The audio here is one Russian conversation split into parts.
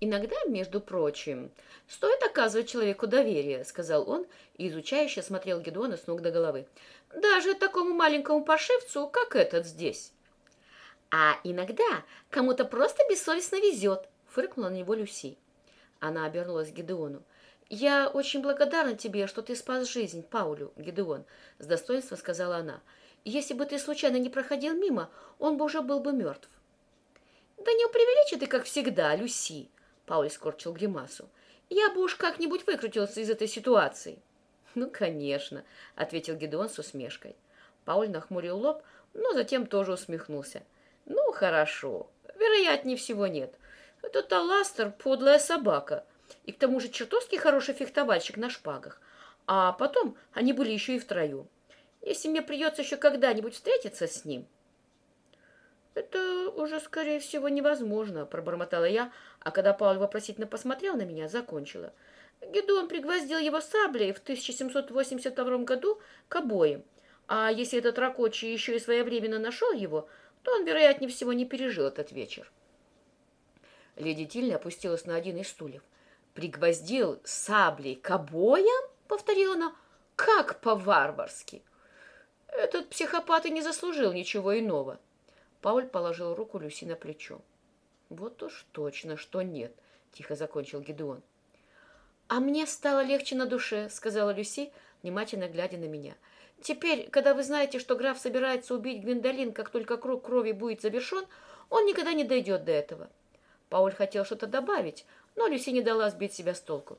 Иногда, между прочим, стоит оказывать человеку доверие, сказал он и изучающе смотрел Гедеона с ног до головы. Даже такому маленькому паршивцу, как этот здесь. А иногда кому-то просто бессовестно везет, фыркнула на него Люси. Она обернулась к Гедеону. «Я очень благодарна тебе, что ты спас жизнь Паулю, Гедеон», — с достоинством сказала она. «Если бы ты случайно не проходил мимо, он бы уже был бы мертв». «Да не преувеличи ты, как всегда, Люси», Пауль скорчил гримасу. «Я бы уж как-нибудь выкрутился из этой ситуации». «Ну, конечно», — ответил Гедеон с усмешкой. Пауль нахмурил лоб, но затем тоже усмехнулся. «Ну, хорошо. Вероятнее всего нет. Этот Аластер — подлая собака. И к тому же чертовски хороший фехтовальщик на шпагах. А потом они были еще и втроем. Если мне придется еще когда-нибудь встретиться с ним, «Это уже, скорее всего, невозможно», — пробормотала я, а когда Пауль вопросительно посмотрел на меня, закончила. Гедеон пригвоздил его саблей в 1782 году к обоим, а если этот ракочий еще и своевременно нашел его, то он, вероятнее всего, не пережил этот вечер. Леди Тильни опустилась на один из стульев. «Пригвоздил саблей к обоям?» — повторила она. «Как по-варварски!» Этот психопат и не заслужил ничего иного. Пауль положил руку Люси на плечо. «Вот уж точно, что нет», — тихо закончил Гедеон. «А мне стало легче на душе», — сказала Люси, внимательно глядя на меня. «Теперь, когда вы знаете, что граф собирается убить Гвиндолин, как только круг крови будет завершен, он никогда не дойдет до этого». Пауль хотел что-то добавить, но Люси не дала сбить себя с толку.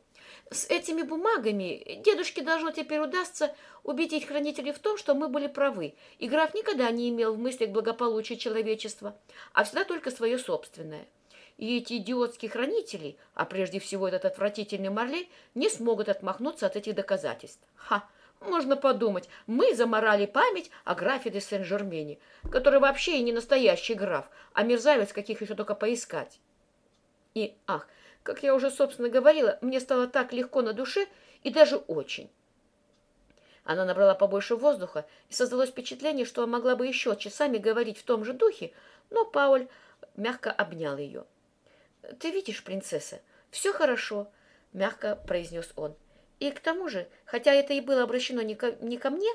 С этими бумагами дедушке должно теперь удастся убедить хранителей в том, что мы были правы, и граф никогда не имел в мыслях благополучия человечества, а всегда только свое собственное. И эти идиотские хранители, а прежде всего этот отвратительный Марлей, не смогут отмахнуться от этих доказательств. Ха! Можно подумать, мы заморали память о графе де Сен-Жермене, который вообще и не настоящий граф, а мерзавец, каких еще только поискать. И, ах, как я уже, собственно, говорила, мне стало так легко на душе и даже очень. Она набрала побольше воздуха, и создалось впечатление, что могла бы еще часами говорить в том же духе, но Пауль мягко обнял ее. «Ты видишь, принцесса, все хорошо», — мягко произнес он. «И к тому же, хотя это и было обращено не ко, не ко мне,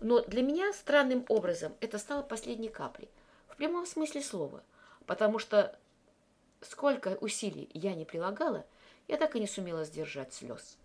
но для меня странным образом это стало последней каплей, в прямом смысле слова, потому что Сколько усилий я не прилагала, я так и не сумела сдержать слез.